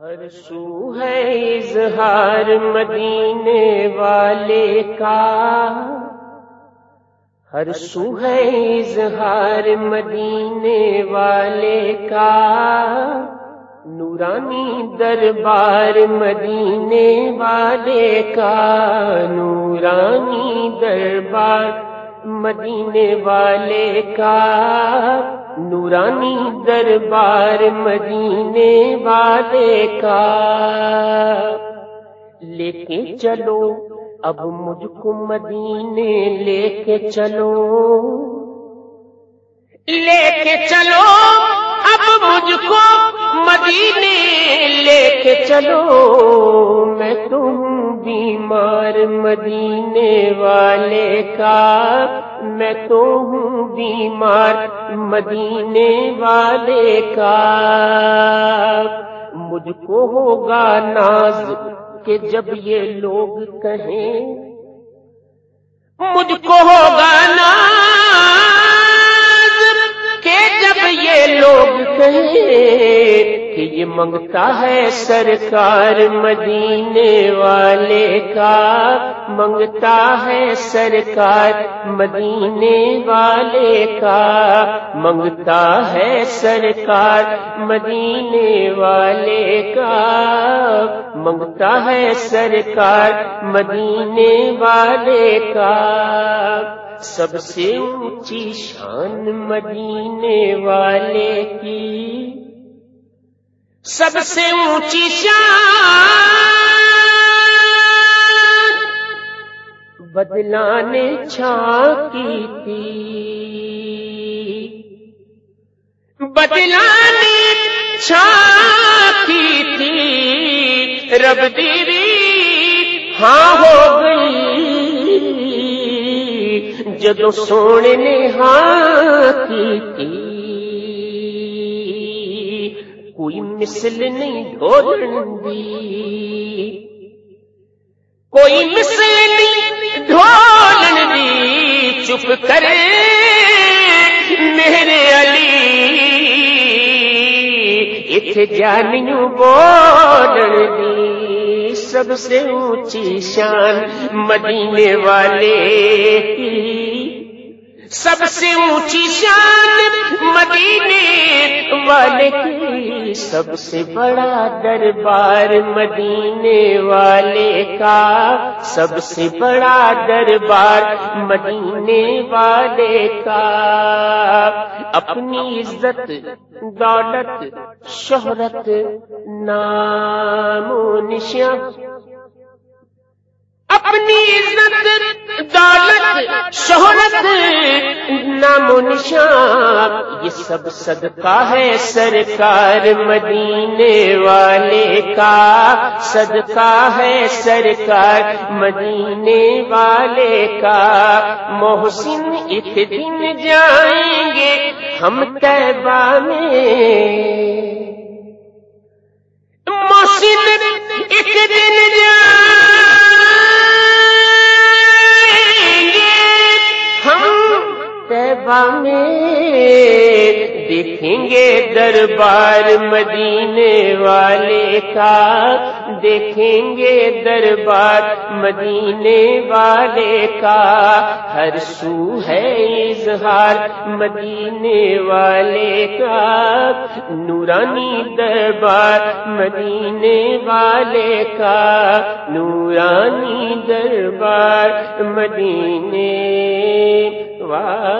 ہر سو ہے اظہار مدینے والے کا۔ ہر سو ہے اظہار مدینے والے کا۔ نورانی دربار مدینے والے کا۔ نورانی دربار مدینے والے کا نورانی دربار مدینے والے کا۔ لے کے چلو، اب مجھ کو مدینے لے کے چلو۔ لے کے چلو، اب مجھ کو مدینے لے کے چلو۔ میں تو ہوں بیمار مدینے والے کا۔ مجھ کو ہوگا ناز کہ جب یہ لوگ کہیں۔ مجھ کو ہوگا ناز کہ جب یہ لوگ کہیں۔ کہ یہ منگتا ہے سرکار مدینے والے کا۔ منگتا ہے سرکار مدینے والے کا۔ منگتا ہے سرکار مدینے والے کا۔ منگتا ہے سرکار مدینے والے کا۔ سب سے اونچی شان مدینے والے کی۔ سب سے اونچی شان بدلانے چھاکی تھی۔ بدلانے چھاکی تھی۔ رب دیوی ہاں ہو گئی۔ جدو سونے نے ہاں کی تھی۔ کوئی مثل نہیں ڈھولن دی کوئی مثل نہیں ڈھولن دی چپ کرے میرے علی۔ اتھ جانیوں بولن دی سب سے اونچی شان مدینے والے۔ کی سب سے اونچی شان مدینے والے کی، سب سے بڑا دربار مدینے والے کا۔ سب سے بڑا دربار مدینے والے کا۔ اپنی عزت، دولت، شہرت، نام و نشان اپنی عزت دولت شہرت نام و نشان یہ سب صدقہ ہے سرکار مدینے والے کا۔ صدقہ ہے سرکار مدینے والے کا۔ محسن ایک دن جائیں گے ہم تیبہ میں تیبہ میں دیکھیں گے دربار مدینے والے کا۔ دیکھیں گے دربار مدینے والے کا۔ ہر سو ہے اظہار مدینے والے کا۔ نورانی دربار مدینے والے کا۔ نورانی دربار مدینے والے